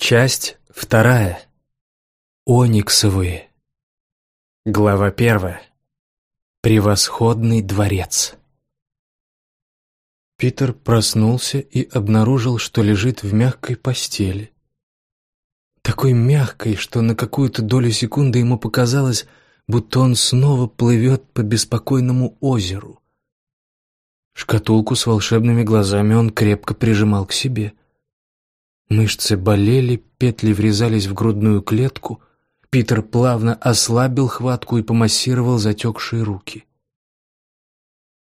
Часть вторая. Ониксовые. Глава первая. Превосходный дворец. Питер проснулся и обнаружил, что лежит в мягкой постели. Такой мягкой, что на какую-то долю секунды ему показалось, будто он снова плывет по беспокойному озеру. Шкатулку с волшебными глазами он крепко прижимал к себе — Мышцы болели, петли врезались в грудную клетку. Питер плавно ослабил хватку и помассировал затекшие руки.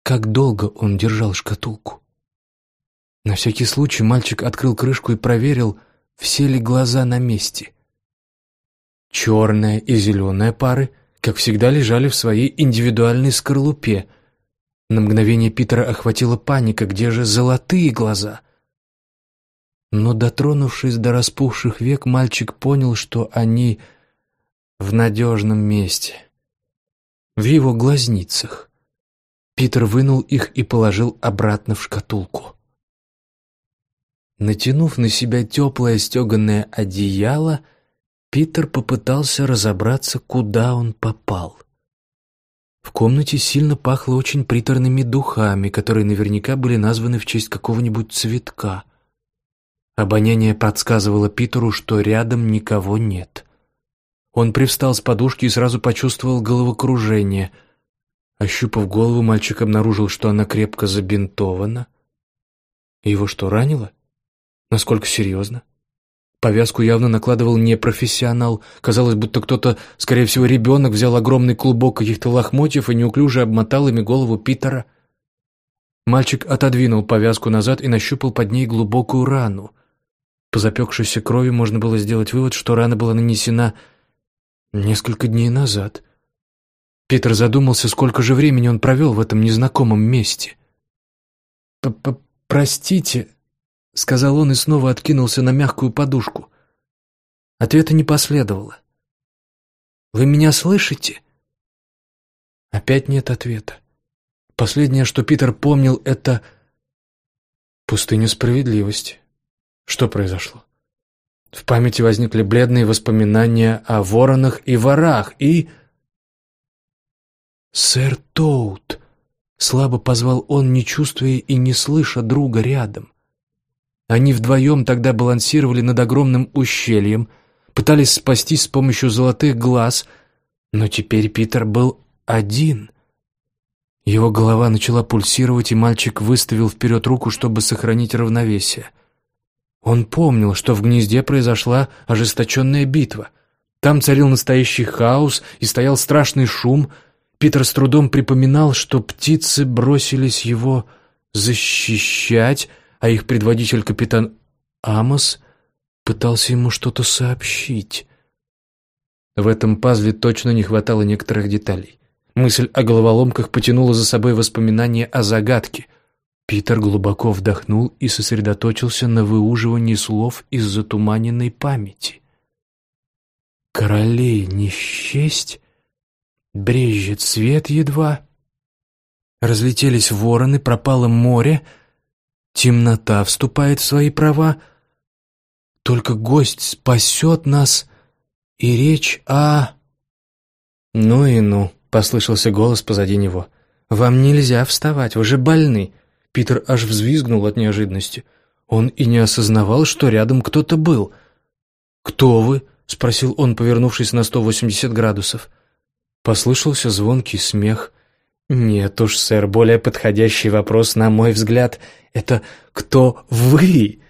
Как долго он держал шкатулку? На всякий случай мальчик открыл крышку и проверил, все ли глаза на месте. Черная и зеленая пары, как всегда, лежали в своей индивидуальной скорлупе. На мгновение Питера охватила паника, где же золотые глаза — но, дотронувшись до распухших век, мальчик понял, что они в надежном месте, в его глазницах. Питер вынул их и положил обратно в шкатулку. Натянув на себя теплое стеганое одеяло, Питер попытался разобраться, куда он попал. В комнате сильно пахло очень приторными духами, которые наверняка были названы в честь какого-нибудь цветка. Обоняние подсказывало Питеру, что рядом никого нет. Он привстал с подушки и сразу почувствовал головокружение. Ощупав голову, мальчик обнаружил, что она крепко забинтована. Его что, ранило? Насколько серьезно? Повязку явно накладывал не профессионал. Казалось, будто кто-то, скорее всего, ребенок, взял огромный клубок каких-то лохмотьев и неуклюже обмотал ими голову Питера. Мальчик отодвинул повязку назад и нащупал под ней глубокую рану. По запекшейся крови можно было сделать вывод, что рана была нанесена несколько дней назад. Питер задумался, сколько же времени он провел в этом незнакомом месте. П -п «Простите», — сказал он и снова откинулся на мягкую подушку. Ответа не последовало. «Вы меня слышите?» Опять нет ответа. Последнее, что Питер помнил, это пустыня справедливости. Что произошло? В памяти возникли бледные воспоминания о воронах и ворах, и... «Сэр Тоут!» — слабо позвал он, не чувствуя и не слыша друга рядом. Они вдвоем тогда балансировали над огромным ущельем, пытались спастись с помощью золотых глаз, но теперь Питер был один. Его голова начала пульсировать, и мальчик выставил вперед руку, чтобы сохранить равновесие — он помнил, что в гнезде произошла ожесточенная битва. Там царил настоящий хаос и стоял страшный шум. Питер с трудом припоминал, что птицы бросились его защищать, а их предводитель капитан Амос пытался ему что-то сообщить. В этом пазле точно не хватало некоторых деталей. Мысль о головоломках потянула за собой воспоминания о загадке — Питер глубоко вдохнул и сосредоточился на выуживании слов из затуманенной памяти. «Королей не счесть, брежет свет едва, разлетелись вороны, пропало море, темнота вступает в свои права, только гость спасет нас, и речь о...» «Ну и ну», — послышался голос позади него, — «вам нельзя вставать, вы же больны». Питер аж взвизгнул от неожиданности. Он и не осознавал, что рядом кто-то был. «Кто вы?» — спросил он, повернувшись на 180 градусов. Послышался звонкий смех. «Нет уж, сэр, более подходящий вопрос, на мой взгляд, это «Кто вы?»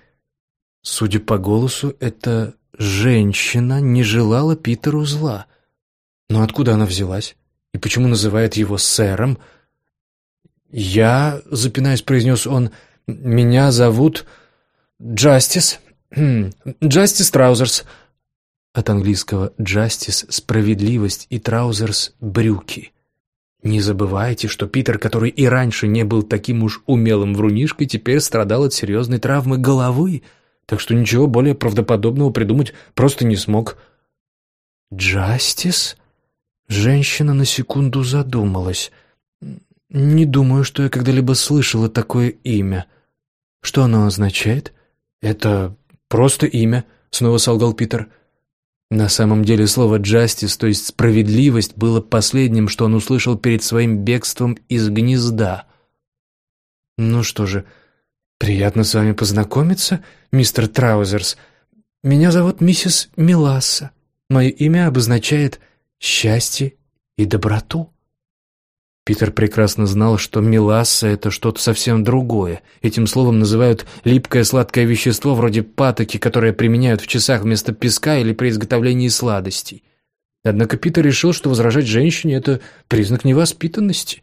Судя по голосу, эта женщина не желала Питеру зла. Но откуда она взялась? И почему называет его сэром — «Я», — запинаясь, произнес он, — «меня зовут Джастис, Джастис Траузерс». От английского «justice» — справедливость и «траузерс» — брюки. Не забывайте, что Питер, который и раньше не был таким уж умелым врунишкой, теперь страдал от серьезной травмы головы, так что ничего более правдоподобного придумать просто не смог. «Джастис?» Женщина на секунду задумалась. «Не думаю, что я когда-либо слышала такое имя. Что оно означает?» «Это просто имя. снова солгал Питер. На самом деле слово «justice», то есть «справедливость», было последним, что он услышал перед своим бегством из гнезда. «Ну что же, приятно с вами познакомиться, мистер Траузерс. Меня зовут миссис Миласса. Мое имя обозначает «счастье и доброту». Питер прекрасно знал, что меласса — это что-то совсем другое. Этим словом называют липкое сладкое вещество вроде патоки, которое применяют в часах вместо песка или при изготовлении сладостей. Однако Питер решил, что возражать женщине — это признак невоспитанности.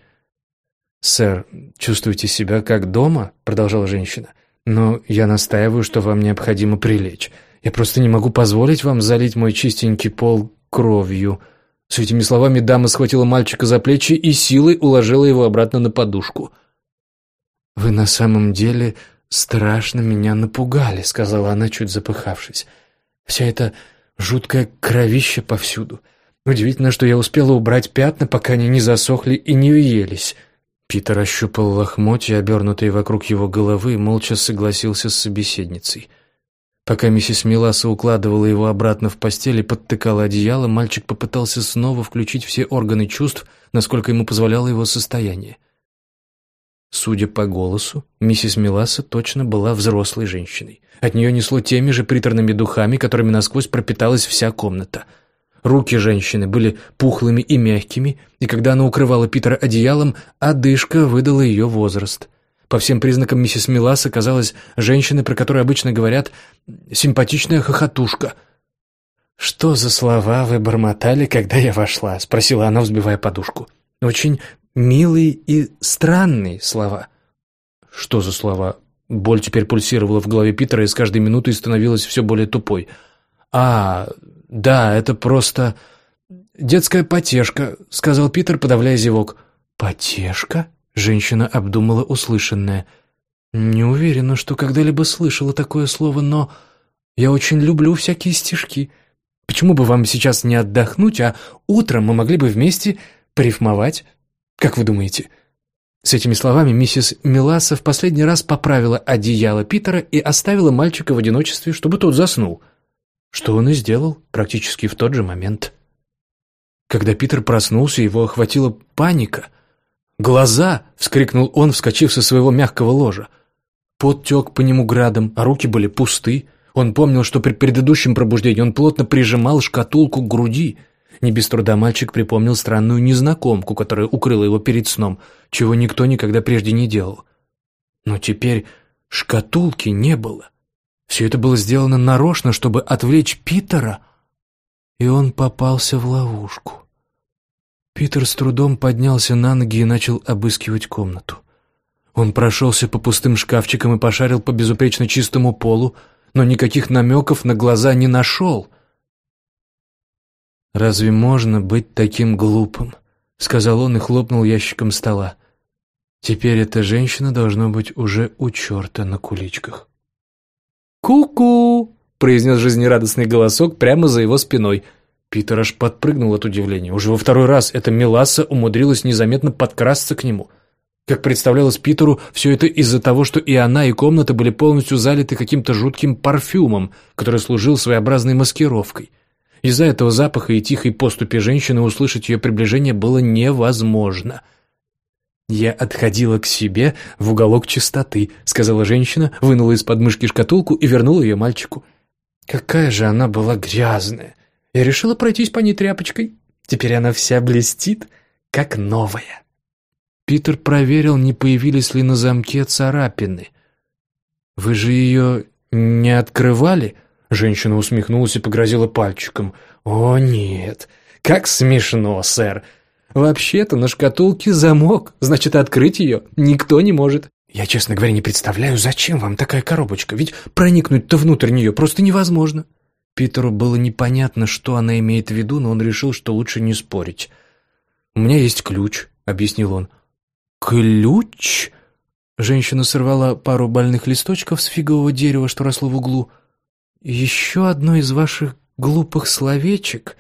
«Сэр, чувствуете себя как дома?» — продолжала женщина. «Но я настаиваю, что вам необходимо прилечь. Я просто не могу позволить вам залить мой чистенький пол кровью». С этими словами дама схватила мальчика за плечи и силой уложила его обратно на подушку. «Вы на самом деле страшно меня напугали», — сказала она, чуть запыхавшись. «Вся эта жуткая кровища повсюду. Удивительно, что я успела убрать пятна, пока они не засохли и не уелись». Питер ощупал лохмотья, обернутые вокруг его головы, и молча согласился с собеседницей. Пока миссис Миласа укладывала его обратно в постель и подтыкала одеяло, мальчик попытался снова включить все органы чувств, насколько ему позволяло его состояние. Судя по голосу, миссис Миласа точно была взрослой женщиной. От нее несло теми же приторными духами, которыми насквозь пропиталась вся комната. Руки женщины были пухлыми и мягкими, и когда она укрывала Питера одеялом, одышка выдала ее возраст — по всем признакам миссис Милас оказалась женщиной, про которую обычно говорят «симпатичная хохотушка». «Что за слова вы бормотали, когда я вошла?» — спросила она, взбивая подушку. «Очень милые и странные слова». «Что за слова?» Боль теперь пульсировала в голове Питера и с каждой минутой становилась все более тупой. «А, да, это просто...» «Детская потешка», — сказал Питер, подавляя зевок. «Потешка?» Женщина обдумала услышанное. «Не уверена, что когда-либо слышала такое слово, но я очень люблю всякие стишки. Почему бы вам сейчас не отдохнуть, а утром мы могли бы вместе порифмовать? Как вы думаете?» С этими словами миссис Миласа в последний раз поправила одеяло Питера и оставила мальчика в одиночестве, чтобы тот заснул. Что он и сделал практически в тот же момент. Когда Питер проснулся, его охватила паника — «Глаза!» — вскрикнул он, вскочив со своего мягкого ложа. Пот тек по нему градом, а руки были пусты. Он помнил, что при предыдущем пробуждении он плотно прижимал шкатулку к груди. Не без труда мальчик припомнил странную незнакомку, которая укрыла его перед сном, чего никто никогда прежде не делал. Но теперь шкатулки не было. Все это было сделано нарочно, чтобы отвлечь Питера, и он попался в ловушку. Питер с трудом поднялся на ноги и начал обыскивать комнату. Он прошелся по пустым шкафчикам и пошарил по безупречно чистому полу, но никаких намеков на глаза не нашел. «Разве можно быть таким глупым?» — сказал он и хлопнул ящиком стола. «Теперь эта женщина должна быть уже у черта на куличках». «Ку-ку!» — произнес жизнерадостный голосок прямо за его спиной — Питер аж подпрыгнул от удивления. Уже во второй раз эта Меласса умудрилась незаметно подкрасться к нему. Как представлялось Питеру, все это из-за того, что и она, и комната были полностью залиты каким-то жутким парфюмом, который служил своеобразной маскировкой. Из-за этого запаха и тихой поступи женщины услышать ее приближение было невозможно. «Я отходила к себе в уголок чистоты», — сказала женщина, вынула из подмышки шкатулку и вернула ее мальчику. «Какая же она была грязная!» Я решила пройтись по ней тряпочкой. Теперь она вся блестит, как новая. Питер проверил, не появились ли на замке царапины. «Вы же ее не открывали?» Женщина усмехнулась и погрозила пальчиком. «О, нет! Как смешно, сэр! Вообще-то на шкатулке замок, значит, открыть ее никто не может. Я, честно говоря, не представляю, зачем вам такая коробочка, ведь проникнуть-то внутрь нее просто невозможно». Питеру было непонятно, что она имеет в виду, но он решил, что лучше не спорить. «У меня есть ключ», — объяснил он. «Ключ?» Женщина сорвала пару больных листочков с фигового дерева, что росло в углу. «Еще одно из ваших глупых словечек.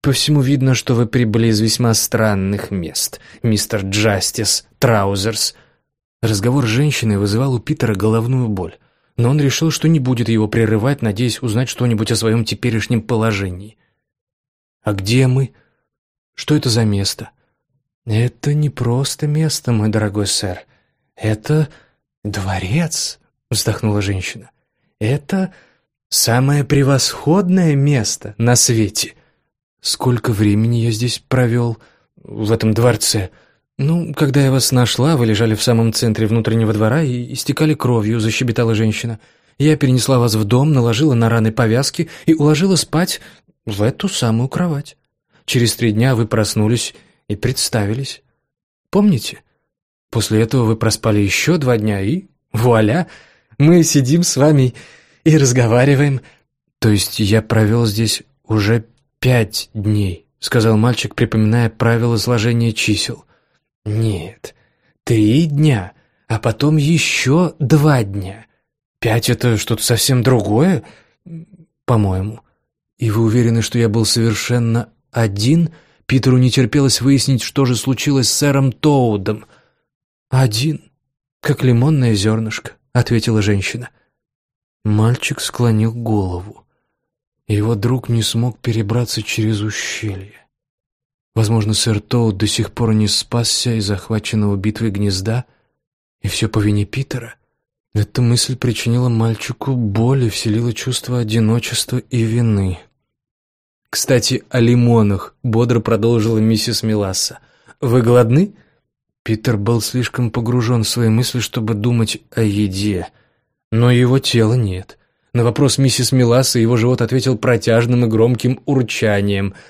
По всему видно, что вы прибыли из весьма странных мест, мистер Джастис Траузерс». Разговор с женщиной вызывал у Питера головную боль. Но он решил, что не будет его прерывать, надеясь узнать что-нибудь о своем теперешнем положении. «А где мы? Что это за место?» «Это не просто место, мой дорогой сэр. Это дворец», — вздохнула женщина. «Это самое превосходное место на свете». «Сколько времени я здесь провел в этом дворце?» «Ну, когда я вас нашла, вы лежали в самом центре внутреннего двора и истекали кровью», — защебетала женщина. «Я перенесла вас в дом, наложила на раны повязки и уложила спать в эту самую кровать. Через три дня вы проснулись и представились. Помните? После этого вы проспали еще два дня и... Вуаля! Мы сидим с вами и разговариваем. То есть я провел здесь уже пять дней», — сказал мальчик, припоминая правила сложения чисел. Нет, три дня, а потом еще два дня. Пять — это что-то совсем другое, по-моему. И вы уверены, что я был совершенно один? Питеру не терпелось выяснить, что же случилось с сэром Тоудом. «Один, как лимонное зернышко», — ответила женщина. Мальчик склонил голову. Его друг не смог перебраться через ущелье. Возможно, сэр Тоут до сих пор не спасся из захваченного битвой гнезда, и все по вине Питера. Эта мысль причинила мальчику боль и вселила чувство одиночества и вины. «Кстати, о лимонах», — бодро продолжила миссис Миласса. «Вы голодны?» Питер был слишком погружен в свои мысли, чтобы думать о еде. Но его тела нет. На вопрос миссис Миласса его живот ответил протяжным и громким урчанием —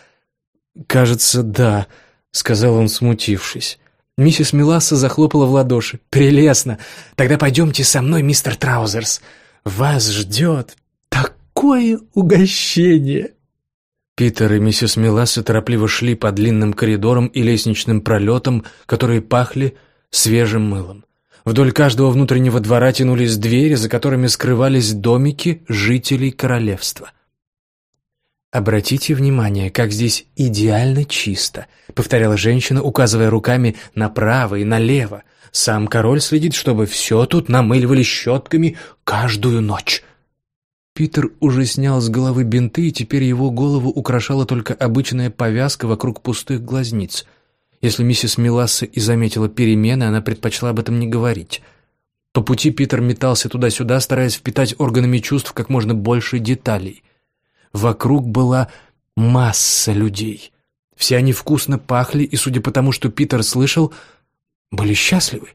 «Кажется, да», — сказал он, смутившись. Миссис Миласса захлопала в ладоши. «Прелестно! Тогда пойдемте со мной, мистер Траузерс. Вас ждет такое угощение!» Питер и миссис Миласса торопливо шли по длинным коридорам и лестничным пролетам, которые пахли свежим мылом. Вдоль каждого внутреннего двора тянулись двери, за которыми скрывались домики жителей королевства — «Обратите внимание, как здесь идеально чисто», — повторяла женщина, указывая руками направо и налево. «Сам король следит, чтобы все тут намыливали щетками каждую ночь». Питер уже снял с головы бинты, и теперь его голову украшала только обычная повязка вокруг пустых глазниц. Если миссис Миласса и заметила перемены, она предпочла об этом не говорить. По пути Питер метался туда-сюда, стараясь впитать органами чувств как можно больше деталей — Вокруг была масса людей. Все они вкусно пахли, и, судя по тому, что Питер слышал, были счастливы.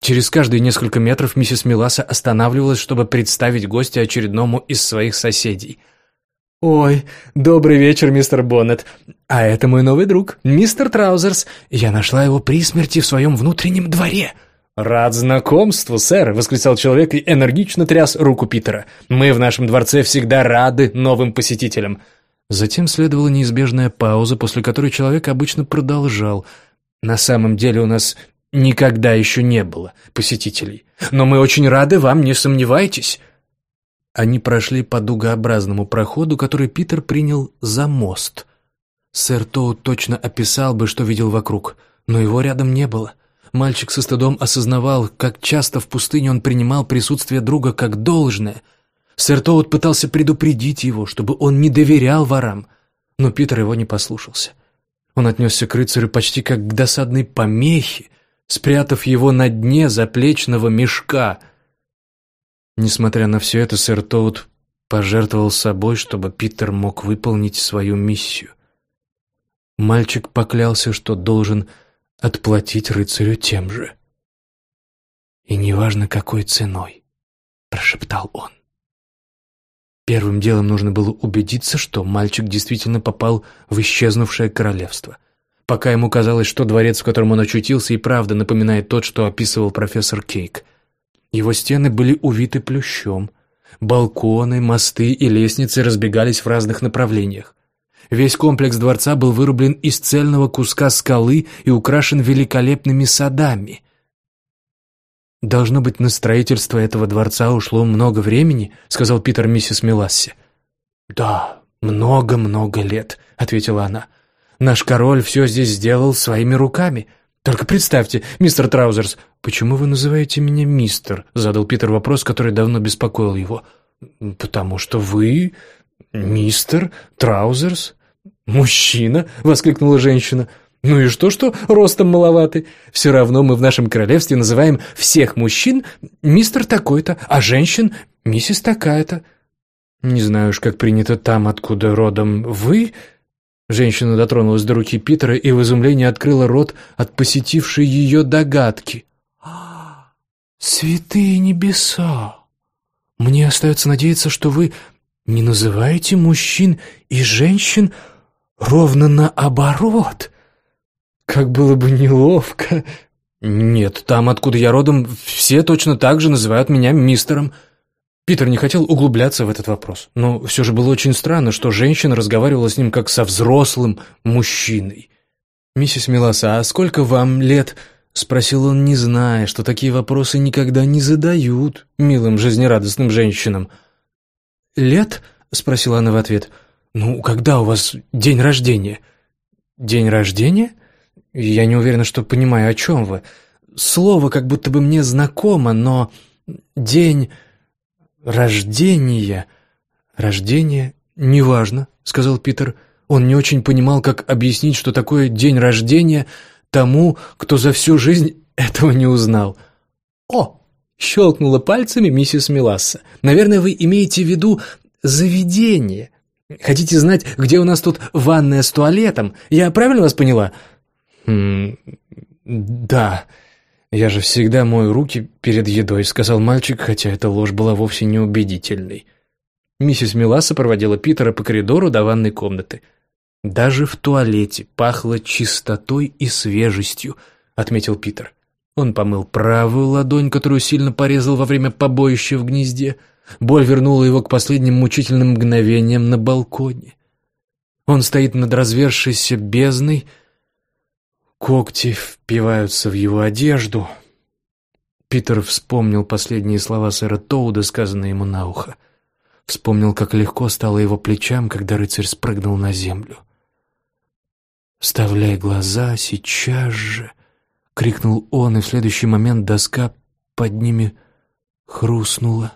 Через каждые несколько метров миссис Миласа останавливалась, чтобы представить гостя очередному из своих соседей. «Ой, добрый вечер, мистер Боннет. А это мой новый друг, мистер Траузерс. Я нашла его при смерти в своем внутреннем дворе». «Рад знакомству, сэр!» — восклицал человек и энергично тряс руку Питера. «Мы в нашем дворце всегда рады новым посетителям». Затем следовала неизбежная пауза, после которой человек обычно продолжал. «На самом деле у нас никогда еще не было посетителей. Но мы очень рады вам, не сомневайтесь». Они прошли по дугообразному проходу, который Питер принял за мост. Сэр Тоу точно описал бы, что видел вокруг, но его рядом не было. Мальчик со стыдом осознавал, как часто в пустыне он принимал присутствие друга как должное. Сэр Тоут пытался предупредить его, чтобы он не доверял ворам, но Питер его не послушался. Он отнесся к рыцарю почти как к досадной помехе, спрятав его на дне заплечного мешка. Несмотря на все это, сэр Тоут пожертвовал собой, чтобы Питер мог выполнить свою миссию. Мальчик поклялся, что должен отплатить рыцарю тем же. «И неважно, какой ценой», — прошептал он. Первым делом нужно было убедиться, что мальчик действительно попал в исчезнувшее королевство. Пока ему казалось, что дворец, в котором он очутился, и правда напоминает тот, что описывал профессор Кейк. Его стены были увиты плющом. Балконы, мосты и лестницы разбегались в разных направлениях. Весь комплекс дворца был вырублен из цельного куска скалы и украшен великолепными садами. «Должно быть, на строительство этого дворца ушло много времени», — сказал Питер миссис Меласси. «Да, много-много лет», — ответила она. «Наш король все здесь сделал своими руками. Только представьте, мистер Траузерс, почему вы называете меня мистер? Задал Питер вопрос, который давно беспокоил его. Потому что вы мистер Траузерс? Мужчина? Воскликнула женщина. Ну и что, что ростом маловаты? Все равно мы в нашем королевстве называем всех мужчин мистер такой-то, а женщин миссис такая-то. Не знаю уж, как принято там, откуда родом вы, Женщина дотронулась до руки Питера и в изумлении открыла рот от посетившей ее догадки. «Святые небеса! Мне остается надеяться, что вы не называете мужчин и женщин ровно наоборот. Как было бы неловко!» «Нет, там, откуда я родом, все точно так же называют меня мистером», Питер не хотел углубляться в этот вопрос, но все же было очень странно, что женщина разговаривала с ним как со взрослым мужчиной. «Миссис Милоса, а сколько вам лет?» — спросил он, не зная, что такие вопросы никогда не задают милым, жизнерадостным женщинам. «Лет?» — спросила она в ответ. «Ну, когда у вас день рождения?» «День рождения?» «Я не уверена, что понимаю, о чем вы. Слово как будто бы мне знакомо, но день...» рождения... Рождение? Неважно, сказал Питер. Он не очень понимал, как объяснить, что такое день рождения тому, кто за всю жизнь этого не узнал. О! Щелкнула пальцами миссис Миласса. Наверное, вы имеете в виду заведение. Хотите знать, где у нас тут ванная с туалетом? Я правильно вас поняла? Хм, да. «Я же всегда мою руки перед едой», — сказал мальчик, хотя эта ложь была вовсе не убедительной. Миссис Миласа проводила Питера по коридору до ванной комнаты. «Даже в туалете пахло чистотой и свежестью», — отметил Питер. Он помыл правую ладонь, которую сильно порезал во время побоища в гнезде. Боль вернула его к последним мучительным мгновениям на балконе. Он стоит над развершейся бездной, — Когти впиваются в его одежду. Питер вспомнил последние слова сэра Тоуда, сказанные ему на ухо. Вспомнил, как легко стало его плечам, когда рыцарь спрыгнул на землю. «Вставляй глаза сейчас же!» — крикнул он, и в следующий момент доска под ними хрустнула.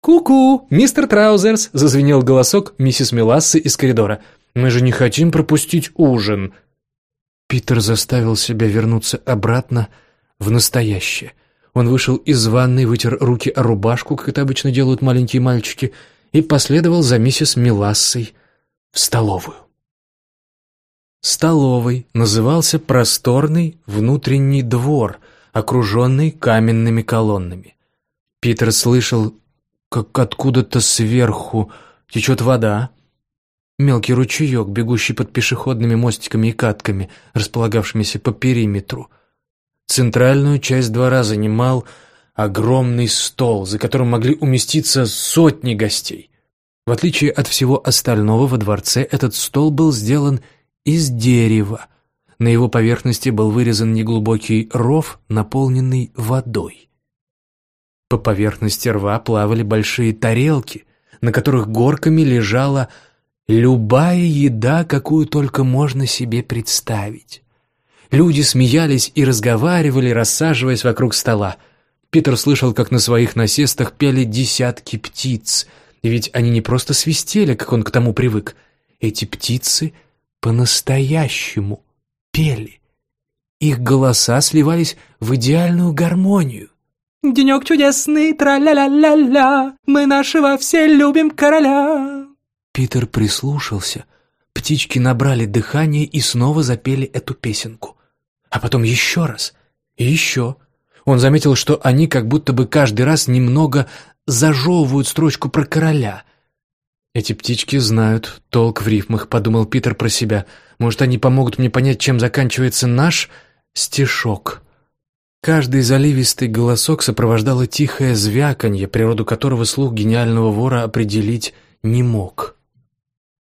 «Ку-ку, мистер Траузерс!» — зазвенел голосок миссис Мелассы из коридора. «Мы же не хотим пропустить ужин!» Питер заставил себя вернуться обратно в настоящее. Он вышел из ванной, вытер руки о рубашку, как это обычно делают маленькие мальчики, и последовал за миссис Милассой в столовую. Столовой назывался просторный внутренний двор, окруженный каменными колоннами. Питер слышал, как откуда-то сверху течет вода, Мелкий ручеек, бегущий под пешеходными мостиками и катками, располагавшимися по периметру. Центральную часть двора занимал огромный стол, за которым могли уместиться сотни гостей. В отличие от всего остального во дворце, этот стол был сделан из дерева. На его поверхности был вырезан неглубокий ров, наполненный водой. По поверхности рва плавали большие тарелки, на которых горками лежала Любая еда, какую только можно себе представить. Люди смеялись и разговаривали, рассаживаясь вокруг стола. Питер слышал, как на своих насестах пели десятки птиц. Ведь они не просто свистели, как он к тому привык. Эти птицы по-настоящему пели. Их голоса сливались в идеальную гармонию. «Денек чудесный, тра-ля-ля-ля-ля, мы нашего все любим короля». Питер прислушался. Птички набрали дыхание и снова запели эту песенку. А потом еще раз. И еще. Он заметил, что они как будто бы каждый раз немного зажевывают строчку про короля. «Эти птички знают толк в рифмах», — подумал Питер про себя. «Может, они помогут мне понять, чем заканчивается наш стишок». Каждый заливистый голосок сопровождало тихое звяканье, природу которого слух гениального вора определить не мог.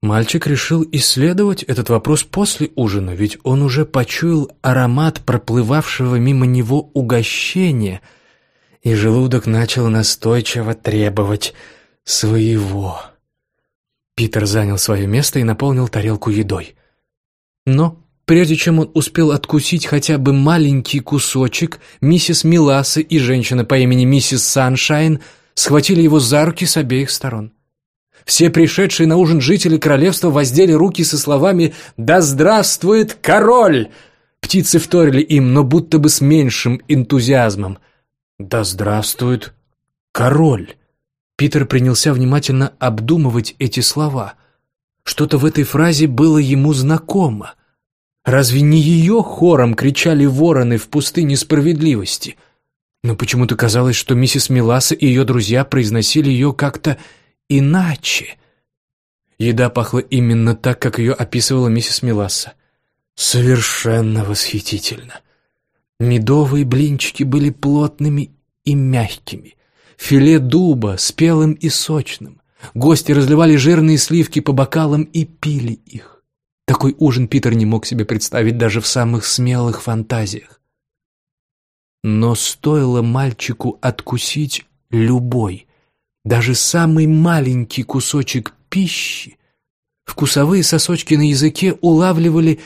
Мальчик решил исследовать этот вопрос после ужина, ведь он уже почуял аромат проплывавшего мимо него угощения, и желудок начал настойчиво требовать своего. Питер занял свое место и наполнил тарелку едой. Но Прежде чем он успел откусить хотя бы маленький кусочек, миссис Миласа и женщина по имени миссис Саншайн схватили его за руки с обеих сторон. Все пришедшие на ужин жители королевства воздели руки со словами «Да здравствует король!» Птицы вторили им, но будто бы с меньшим энтузиазмом. «Да здравствует король!» Питер принялся внимательно обдумывать эти слова. Что-то в этой фразе было ему знакомо. Разве не ее хором кричали вороны в пустыне справедливости? Но почему-то казалось, что миссис Миласа и ее друзья произносили ее как-то иначе. Еда пахла именно так, как ее описывала миссис Миласа. Совершенно восхитительно. Медовые блинчики были плотными и мягкими. Филе дуба спелым и сочным. Гости разливали жирные сливки по бокалам и пили их. Такой ужин Питер не мог себе представить даже в самых смелых фантазиях. Но стоило мальчику откусить любой, даже самый маленький кусочек пищи, вкусовые сосочки на языке улавливали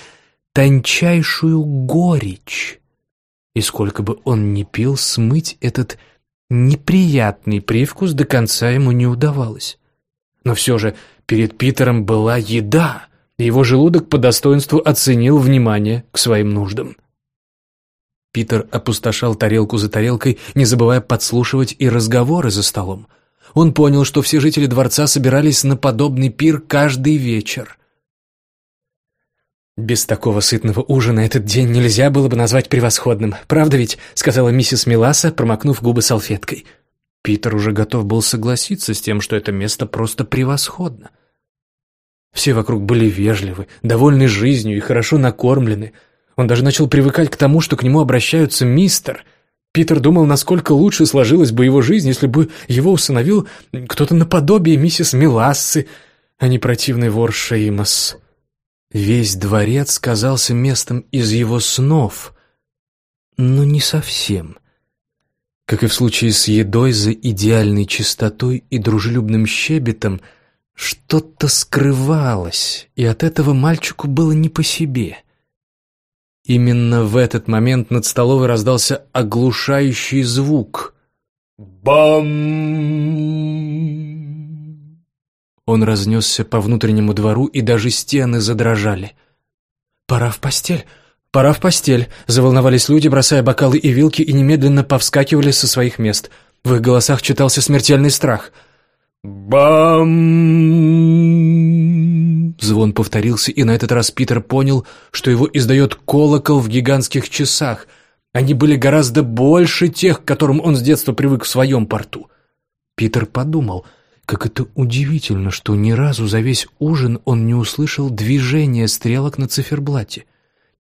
тончайшую горечь. И сколько бы он ни пил, смыть этот неприятный привкус до конца ему не удавалось. Но все же перед Питером была еда, и его желудок по достоинству оценил внимание к своим нуждам. Питер опустошал тарелку за тарелкой, не забывая подслушивать и разговоры за столом. Он понял, что все жители дворца собирались на подобный пир каждый вечер. «Без такого сытного ужина этот день нельзя было бы назвать превосходным. Правда ведь?» — сказала миссис Миласа, промокнув губы салфеткой. Питер уже готов был согласиться с тем, что это место просто превосходно. Все вокруг были вежливы, довольны жизнью и хорошо накормлены. Он даже начал привыкать к тому, что к нему обращаются мистер. Питер думал, насколько лучше сложилась бы его жизнь, если бы его усыновил кто-то наподобие миссис Милассы, а не противный вор Шеймас. Весь дворец казался местом из его снов, но не совсем. Как и в случае с едой за идеальной чистотой и дружелюбным щебетом, что-то скрывалось, и от этого мальчику было не по себе. Именно в этот момент над столовой раздался оглушающий звук. «Бам!» Он разнесся по внутреннему двору, и даже стены задрожали. «Пора в постель! Пора в постель!» Заволновались люди, бросая бокалы и вилки, и немедленно повскакивали со своих мест. В их голосах читался смертельный страх. «Бам!» Звон повторился, и на этот раз Питер понял, что его издает колокол в гигантских часах. Они были гораздо больше тех, к которым он с детства привык в своем порту. Питер подумал — как это удивительно, что ни разу за весь ужин он не услышал движения стрелок на циферблате.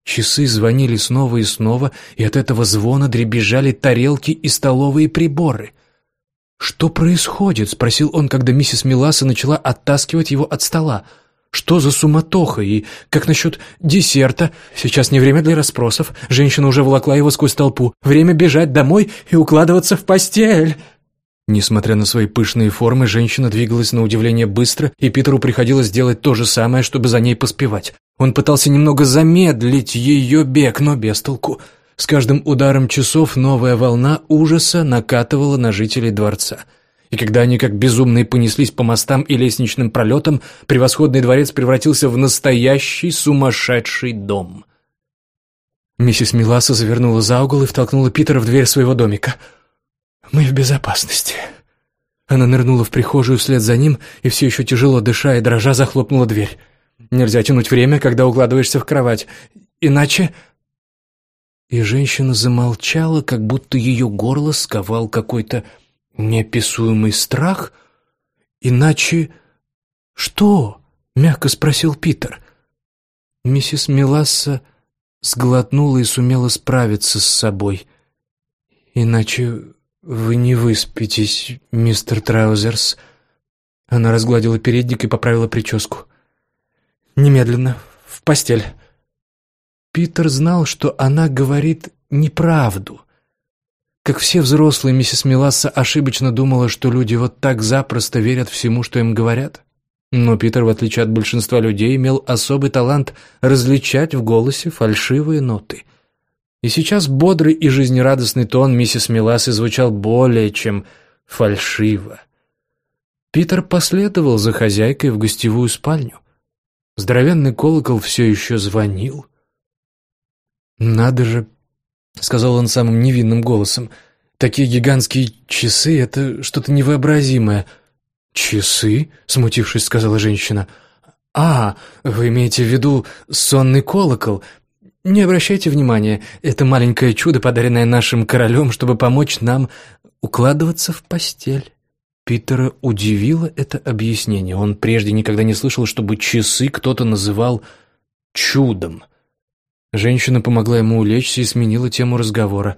Часы звонили снова и снова, и от этого звона дребезжали тарелки и столовые приборы. «Что происходит?» — спросил он, когда миссис Миласа начала оттаскивать его от стола. «Что за суматоха? И как насчет десерта? Сейчас не время для расспросов. Женщина уже волокла его сквозь толпу. Время бежать домой и укладываться в постель!» Несмотря на свои пышные формы, женщина двигалась на удивление быстро, и Питеру приходилось делать то же самое, чтобы за ней поспевать. Он пытался немного замедлить ее бег, но без толку. С каждым ударом часов новая волна ужаса накатывала на жителей дворца. И когда они как безумные понеслись по мостам и лестничным пролетам, превосходный дворец превратился в настоящий сумасшедший дом. Миссис Миласа завернула за угол и втолкнула Питера в дверь своего домика – «Мы в безопасности». Она нырнула в прихожую вслед за ним и все еще тяжело дыша и дрожа захлопнула дверь. «Нельзя тянуть время, когда укладываешься в кровать. Иначе...» И женщина замолчала, как будто ее горло сковал какой-то неописуемый страх. «Иначе...» «Что?» — мягко спросил Питер. Миссис Миласса сглотнула и сумела справиться с собой. «Иначе «Вы не выспитесь, мистер Траузерс». Она разгладила передник и поправила прическу. «Немедленно, в постель». Питер знал, что она говорит неправду. Как все взрослые, миссис Миласса ошибочно думала, что люди вот так запросто верят всему, что им говорят. Но Питер, в отличие от большинства людей, имел особый талант различать в голосе фальшивые ноты. И сейчас бодрый и жизнерадостный тон миссис Миласы звучал более чем фальшиво. Питер последовал за хозяйкой в гостевую спальню. Здоровенный колокол все еще звонил. «Надо же», — сказал он самым невинным голосом, — «такие гигантские часы — это что-то невообразимое». «Часы?» — смутившись, сказала женщина. «А, вы имеете в виду сонный колокол? Не обращайте внимания, это маленькое чудо, подаренное нашим королем, чтобы помочь нам укладываться в постель». Питера удивило это объяснение. Он прежде никогда не слышал, чтобы часы кто-то называл чудом. Женщина помогла ему улечься и сменила тему разговора.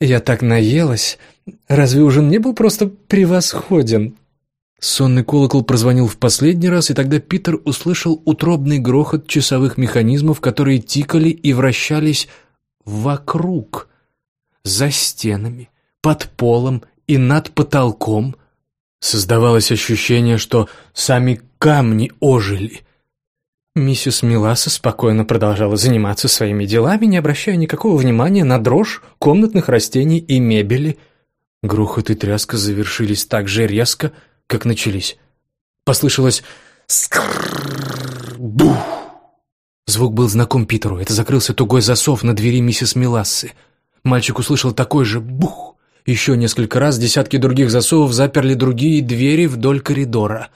«Я так наелась. Разве ужин не был просто превосходен?» Сонный колокол прозвонил в последний раз, и тогда Питер услышал утробный грохот часовых механизмов, которые тикали и вращались вокруг, за стенами, под полом и над потолком. Создавалось ощущение, что сами камни ожили. Миссис Миласа спокойно продолжала заниматься своими делами, не обращая никакого внимания на дрожь комнатных растений и мебели. Грохот и тряска завершились так же резко, как начались. Послышалось «скррррр-бух». Звук был знаком Питеру. Это закрылся тугой засов на двери миссис Милассы. Мальчик услышал такой же «бух». Еще несколько раз десятки других засовов заперли другие двери вдоль коридора.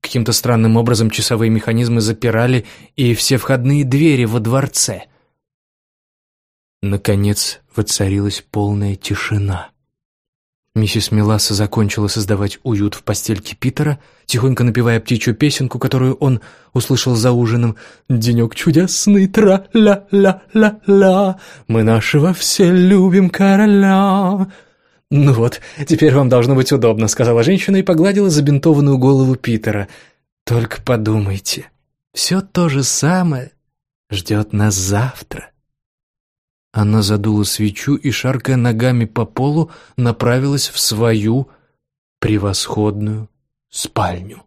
Каким-то странным образом часовые механизмы запирали и все входные двери во дворце. Наконец воцарилась полная тишина. Миссис Миласа закончила создавать уют в постельке Питера, тихонько напевая птичью песенку, которую он услышал за ужином. «Денек чудесный, тра-ля-ля-ля-ля, мы нашего все любим короля». «Ну вот, теперь вам должно быть удобно», — сказала женщина и погладила забинтованную голову Питера. «Только подумайте, все то же самое ждет нас завтра». Она задула свечу и, шаркая ногами по полу, направилась в свою превосходную спальню.